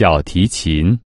小提琴。